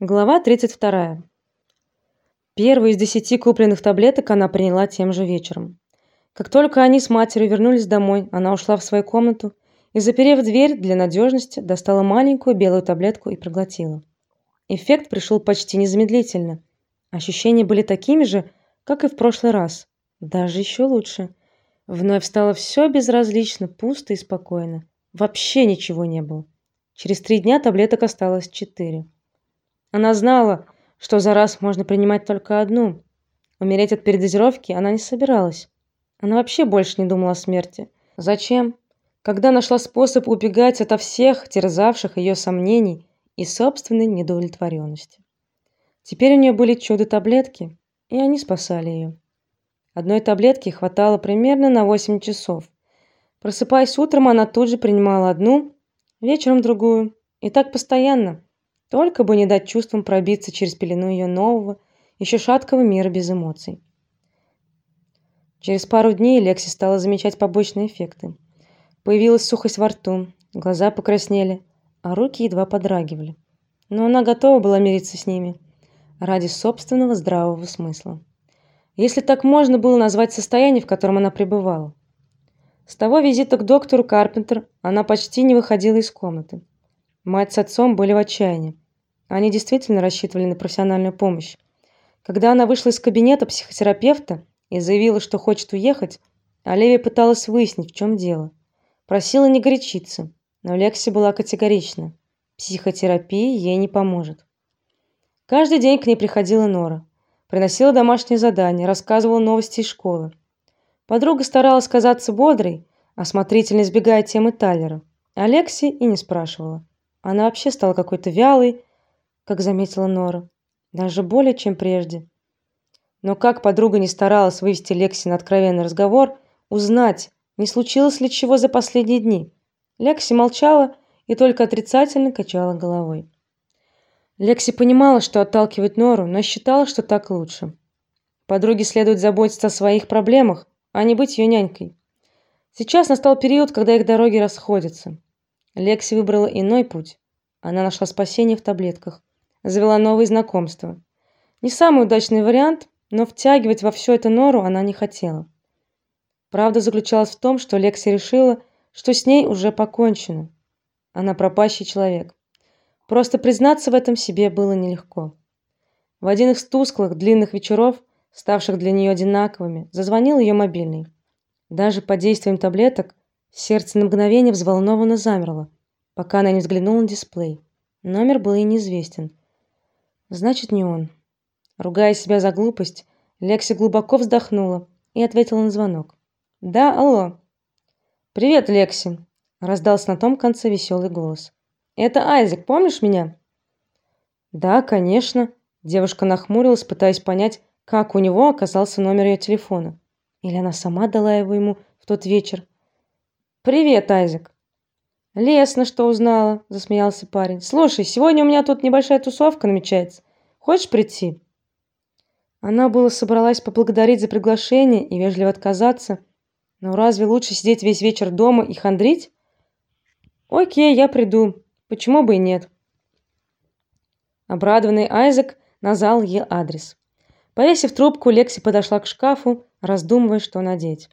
Глава 32. Первую из десяти купленных таблеток она приняла тем же вечером. Как только они с матерью вернулись домой, она ушла в свою комнату и, заперев дверь для надежности, достала маленькую белую таблетку и проглотила. Эффект пришел почти незамедлительно. Ощущения были такими же, как и в прошлый раз, даже еще лучше. Вновь стало все безразлично, пусто и спокойно. Вообще ничего не было. Через три дня таблеток осталось четыре. Она знала, что за раз можно принимать только одну. Умереть от передозировки она не собиралась. Она вообще больше не думала о смерти. Зачем? Когда нашла способ убегать ото всех терзавших ее сомнений и собственной недовлетворенности. Теперь у нее были чудо-таблетки, и они спасали ее. Одной таблетки хватало примерно на 8 часов. Просыпаясь утром, она тут же принимала одну, вечером другую, и так постоянно, только бы не дать чувствам пробиться через пелену ее нового, еще шаткого мира без эмоций. Через пару дней Лекси стала замечать побочные эффекты. Появилась сухость во рту, глаза покраснели, а руки едва подрагивали. Но она готова была мириться с ними ради собственного здравого смысла. Если так можно было назвать состояние, в котором она пребывала. С того визита к доктору Карпентер она почти не выходила из комнаты. Мать с отцом были в отчаянии. Они действительно рассчитывали на профессиональную помощь. Когда она вышла из кабинета психотерапевта и заявила, что хочет уехать, Оливия пыталась выяснить, в чем дело. Просила не горячиться, но Лекси была категорична. Психотерапия ей не поможет. Каждый день к ней приходила Нора, приносила домашние задания, рассказывала новости из школы. Подруга старалась казаться бодрой, осмотрительно избегая темы Тайлера. Алекси и не спрашивала. Она вообще стала какой-то вялой, как заметила Нора, даже более, чем прежде. Но как подруга не старалась вывести Лекси на откровенный разговор, узнать, не случилось ли чего за последние дни, Лекси молчала и только отрицательно качала головой. Лекси понимала, что отталкивает Нору, но считала, что так лучше. Подруге следует заботиться о своих проблемах, а не быть ее нянькой. Сейчас настал период, когда их дороги расходятся. Лекси выбрала иной путь. Она нашла спасение в таблетках завела новые знакомства. Не самый удачный вариант, но втягивать во все это Нору она не хотела. Правда заключалась в том, что Лекси решила, что с ней уже покончено. Она пропащий человек. Просто признаться в этом себе было нелегко. В один из тусклых длинных вечеров, ставших для нее одинаковыми, зазвонил ее мобильный. Даже под действием таблеток сердце на мгновение взволнованно замерло, пока она не взглянула на дисплей. Номер был ей неизвестен. Значит, не он. Ругая себя за глупость, Лекси глубоко вздохнула и ответила на звонок. Да, алло. Привет, Лекси, раздался на том конце веселый голос. Это Айзек, помнишь меня? Да, конечно. Девушка нахмурилась, пытаясь понять, как у него оказался номер ее телефона. Или она сама дала его ему в тот вечер. Привет, Айзек. Лесно, что узнала, засмеялся парень. Слушай, сегодня у меня тут небольшая тусовка намечается. Хочешь прийти? Она было собралась поблагодарить за приглашение и вежливо отказаться, но разве лучше сидеть весь вечер дома и хандрить? О'кей, я приду. Почему бы и нет? Обрадованный Айзек назвал ей адрес. Повесив трубку, Лекси подошла к шкафу, раздумывая, что надеть.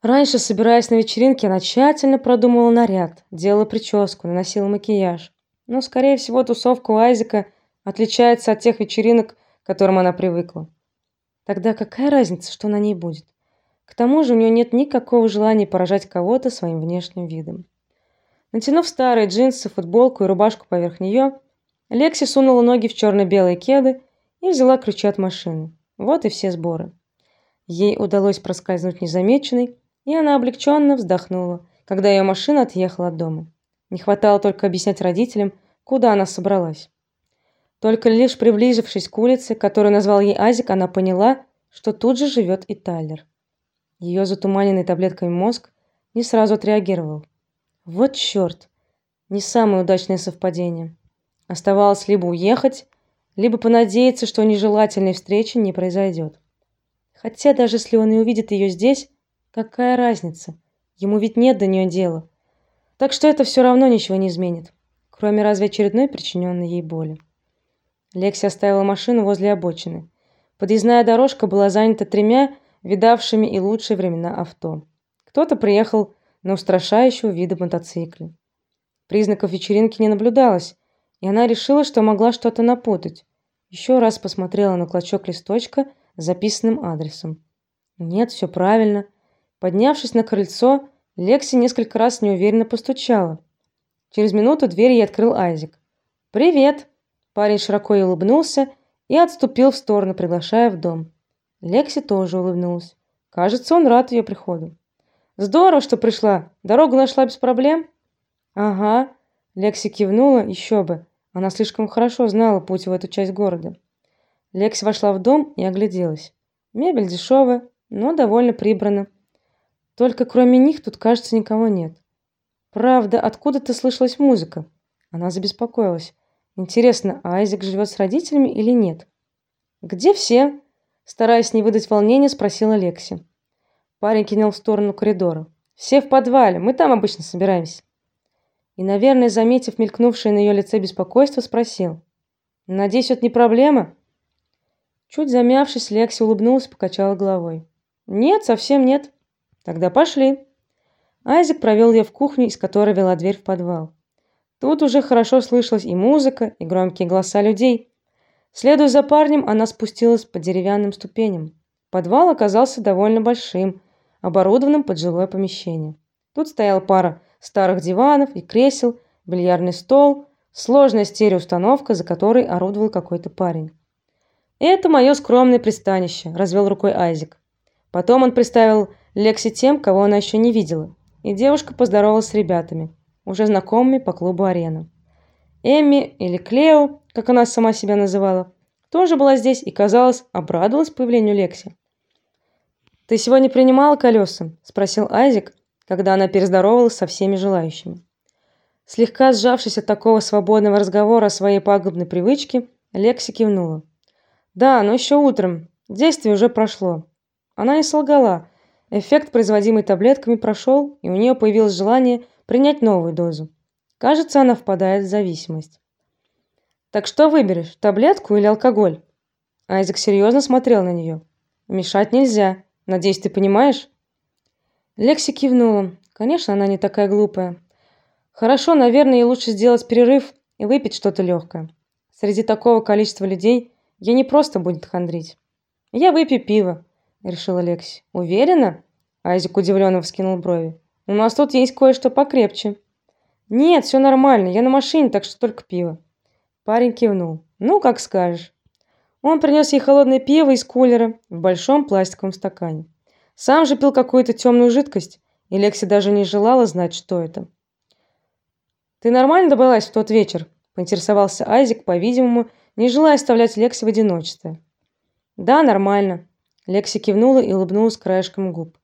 Раньше, собираясь на вечеринке, она тщательно продумывала наряд, делала прическу, наносила макияж. Но, скорее всего, тусовка у Айзека отличается от тех вечеринок, к которым она привыкла. Тогда какая разница, что на ней будет? К тому же у нее нет никакого желания поражать кого-то своим внешним видом. Натянув старые джинсы, футболку и рубашку поверх нее, Лекси сунула ноги в черно белые кеды и взяла ключи от машины. Вот и все сборы. Ей удалось проскользнуть незамеченной, и она облегченно вздохнула, когда ее машина отъехала от дома. Не хватало только объяснять родителям, куда она собралась. Только лишь приблизившись к улице, которую назвал ей Азик, она поняла, что тут же живет и Тайлер. Ее затуманенный таблетками мозг не сразу отреагировал. Вот черт! Не самое удачное совпадение. Оставалось либо уехать, либо понадеяться, что нежелательной встречи не произойдет. Хотя даже если он и увидит ее здесь, Какая разница? Ему ведь нет до нее дела. Так что это все равно ничего не изменит, кроме разве очередной причиненной ей боли. Лекси оставила машину возле обочины. Подъездная дорожка была занята тремя видавшими и лучшие времена авто. Кто-то приехал на устрашающего вида мотоцикле. Признаков вечеринки не наблюдалось, и она решила, что могла что-то напутать. Еще раз посмотрела на клочок листочка с записанным адресом. Нет, все правильно. Поднявшись на крыльцо, Лекси несколько раз неуверенно постучала. Через минуту дверь ей открыл Айзек. Привет. Парень широко улыбнулся и отступил в сторону, приглашая в дом. Лекси тоже улыбнулась. Кажется, он рад ее приходу. Здорово, что пришла. Дорогу нашла без проблем? Ага. Лекси кивнула, еще бы. Она слишком хорошо знала путь в эту часть города. Лекси вошла в дом и огляделась. Мебель дешевая, но довольно прибрана. Только кроме них тут, кажется, никого нет. Правда, откуда-то слышалась музыка. Она забеспокоилась. Интересно, Айзек живет с родителями или нет? Где все? стараясь не выдать волнения, спросила Лекси. Парень кинул в сторону коридора. Все в подвале, мы там обычно собираемся. И, наверное, заметив мелькнувшее на ее лице беспокойство, спросил: "Надеюсь, это не проблема?" Чуть замявшись, Лекси улыбнулась, покачала головой. "Нет, совсем нет. Тогда пошли". Айзек провел ее в кухню, из которой вела дверь в подвал. Тут уже хорошо слышалась и музыка, и громкие голоса людей. Следуя за парнем, она спустилась по деревянным ступеням. Подвал оказался довольно большим, оборудованным под жилое помещение. Тут стояла пара старых диванов и кресел, бильярдный стол, сложная стереоустановка, за которой орудовал какой-то парень. Это мое скромное пристанище, развел рукой Айзек. Потом он представил Лекси тем, кого она еще не видела, и девушка поздоровалась с ребятами уже знакомыми по клубу Арена. Эми или Клео, как она сама себя называла, тоже была здесь и, казалось, обрадовалась появлению Лекси. Ты сегодня принимала колеса?» – спросил Айзек, когда она перездоровалась со всеми желающими. Слегка сжавшись от такого свободного разговора о своей пагубной привычке, Лекси кивнула. Да, но еще утром. Действие уже прошло. Она не солгала. Эффект, производимый таблетками, прошел, и у нее появилось желание принять новую дозу. Кажется, она впадает в зависимость. Так что выберешь, таблетку или алкоголь? Айзек серьезно смотрел на нее. Мешать нельзя. Надеюсь, ты понимаешь? Лекси кивнула. Конечно, она не такая глупая. Хорошо, наверное, ей лучше сделать перерыв и выпить что-то легкое. Среди такого количества людей ей не просто будет хандрить. Я выпью пиво, решила Лекси. Уверена? Айзек удивленно вскинул брови. У нас тут есть кое-что покрепче. Нет, все нормально, я на машине, так что только пиво. Парень кивнул. Ну, как скажешь. Он принес ей холодное пиво из кулера в большом пластиковом стакане. Сам же пил какую-то темную жидкость, и Лекси даже не желала знать, что это. Ты нормально добралась в тот вечер? поинтересовался Айзек, по-видимому, не желая оставлять Лекси в одиночестве. Да, нормально. Лекси кивнула и улыбнулась краешком губ.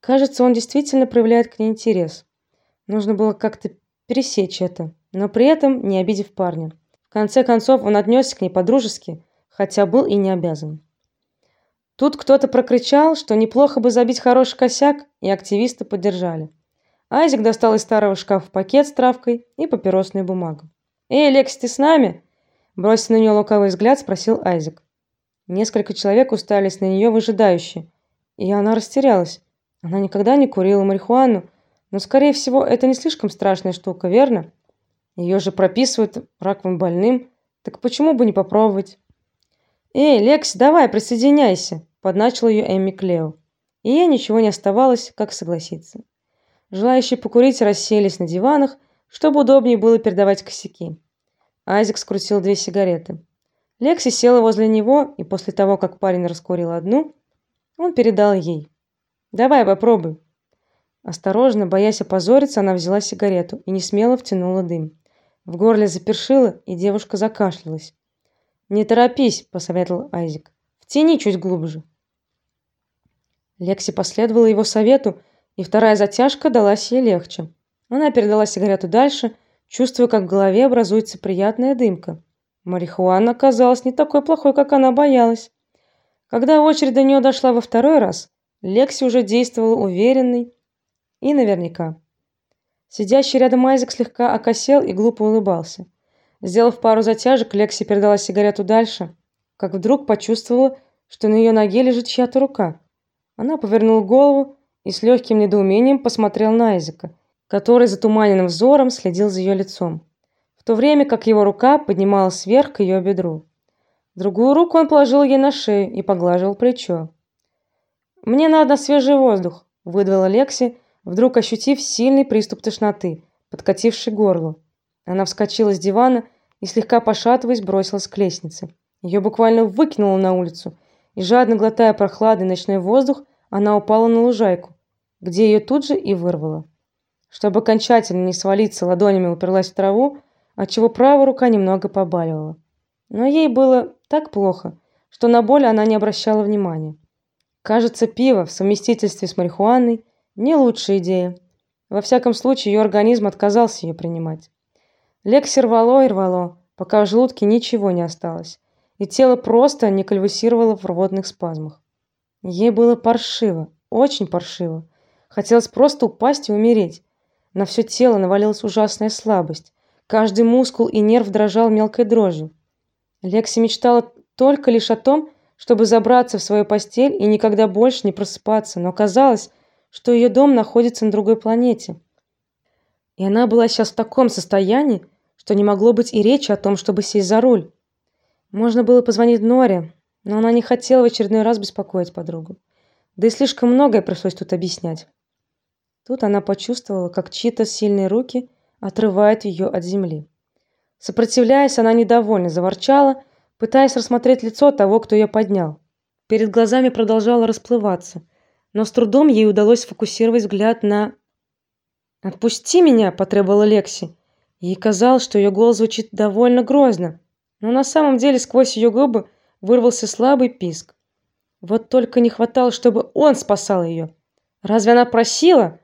Кажется, он действительно проявляет к ней интерес. Нужно было как-то пересечь это, но при этом не обидев парня. В конце концов, он отнесся к ней по-дружески, хотя был и не обязан. Тут кто-то прокричал, что неплохо бы забить хороший косяк, и активисты поддержали. Айзек достал из старого шкафа пакет с травкой и папиросную бумагу. "Эй, Лекс, ты с нами?" бросив на нее лукавый взгляд, спросил Айзек. Несколько человек уставились на нее выжидающе, и она растерялась. Она никогда не курила марихуану, но скорее всего, это не слишком страшная штука, верно? Ее же прописывают раковым больным, так почему бы не попробовать? Эй, Лекс, давай, присоединяйся, подначил ее Эмми Клео. И ей ничего не оставалось, как согласиться. Желающие покурить расселись на диванах, чтобы удобнее было передавать косяки. Айзек скрутил две сигареты. Лекси села возле него, и после того, как парень раскурил одну, он передал ей. Давай, попробуй. Осторожно, боясь опозориться, она взяла сигарету и не смело втянула дым. В горле запершило, и девушка закашлялась. "Не торопись", посоветовал Айзек. "Втяни чуть глубже". Лекси последовала его совету, и вторая затяжка далась ей легче. Она передала сигарету дальше, чувствуя, как в голове образуется приятная дымка. Марихуана оказалась не такой плохой, как она боялась. Когда очередь до нее дошла во второй раз, Лекси уже действовал уверенный и наверняка. Сидящий рядом Айзек слегка окосел и глупо улыбался. Сделав пару затяжек, Лекси передала сигарету дальше, как вдруг почувствовала, что на ее ноге лежит чья-то рука. Она повернула голову и с легким недоумением посмотрела на Айзека, который затуманенным взором следил за ее лицом, в то время как его рука поднималась вверх к ее бедру. Другую руку он положил ей на шею и поглаживал плечо. Мне надо свежий воздух, выдавила Лекси, вдруг ощутив сильный приступ тошноты, подкативший горло. Она вскочила с дивана и слегка пошатываясь бросилась к лестнице. Ее буквально выкинуло на улицу, и жадно глотая прохладный ночной воздух, она упала на лужайку, где ее тут же и вырвало. Чтобы окончательно не свалиться, ладонями уперлась в траву, отчего правая рука немного побаливала. Но ей было так плохо, что на боль она не обращала внимания. Кажется, пиво в совместительстве с марихуаной не лучшая идея. Во всяком случае, ее организм отказался ее принимать. Лекси рвало и рвало, пока в желудке ничего не осталось, и тело просто не конвульсировало в рвотных спазмах. Ей было паршиво, очень паршиво. Хотелось просто упасть и умереть. На все тело навалилась ужасная слабость. Каждый мускул и нерв дрожал мелкой дрожью. Лекси мечтала только лишь о том, чтобы забраться в свою постель и никогда больше не просыпаться, но казалось, что ее дом находится на другой планете. И она была сейчас в таком состоянии, что не могло быть и речи о том, чтобы сесть за руль. Можно было позвонить Норе, но она не хотела в очередной раз беспокоить подругу. Да и слишком многое пришлось тут объяснять. Тут она почувствовала, как чьи-то сильные руки отрывают ее от земли. Сопротивляясь, она недовольно заворчала, пытаясь рассмотреть лицо того, кто ее поднял. Перед глазами продолжало расплываться, но с трудом ей удалось сфокусировать взгляд на "Отпусти меня", потребовала Лекси. Ей казалось, что ее голос звучит довольно грозно, но на самом деле сквозь ее губы вырвался слабый писк. Вот только не хватало, чтобы он спасал ее. Разве она просила?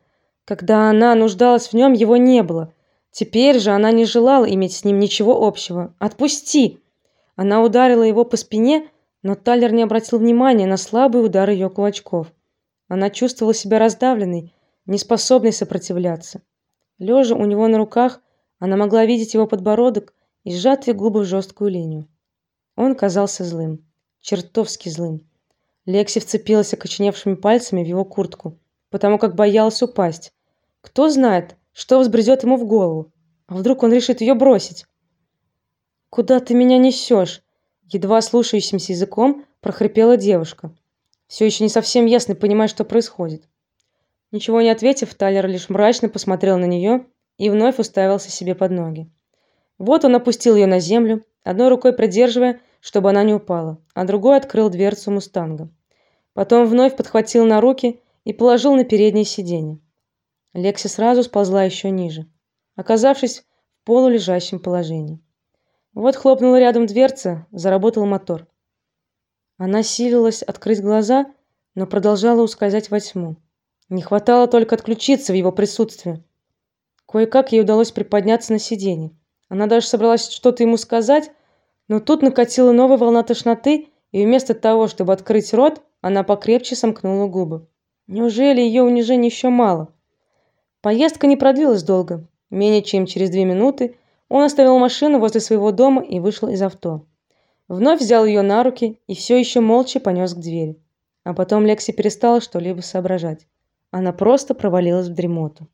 Когда она нуждалась в нем, его не было. Теперь же она не желала иметь с ним ничего общего. Отпусти. Она ударила его по спине, но Талер не обратил внимания на слабый удар ее кулачков. Она чувствовала себя раздавленной, неспособной сопротивляться. Лежа у него на руках, она могла видеть его подбородок и сжатые губы в жесткую линию. Он казался злым, чертовски злым. Лекси вцепилась окоченевшими пальцами в его куртку, потому как боялась упасть. Кто знает, что взбредет ему в голову? А вдруг он решит ее бросить? Куда ты меня несешь?» едва слушающимся языком прохрипела девушка, все еще не совсем ясно понимая, что происходит. Ничего не ответив, Тайлер лишь мрачно посмотрел на нее и вновь уставился себе под ноги. Вот он опустил ее на землю, одной рукой придерживая, чтобы она не упала, а другой открыл дверцу мустанга. Потом вновь подхватил на руки и положил на переднее сиденье. Лекси сразу сползла еще ниже, оказавшись в полулежащем положении. Вот хлопнула рядом дверца, заработал мотор. Она силилась открыть глаза, но продолжала ускользать во тьму. Не хватало только отключиться в его присутствии. Кое-как ей удалось приподняться на сиденье. Она даже собралась что-то ему сказать, но тут накатила новая волна тошноты, и вместо того, чтобы открыть рот, она покрепче сомкнула губы. Неужели ее унижения еще мало? Поездка не продлилась долго. Менее чем через две минуты он оставил машину возле своего дома и вышел из авто. Вновь взял ее на руки и все еще молча понес к двери. А потом Лекси перестала что-либо соображать. Она просто провалилась в дремоту.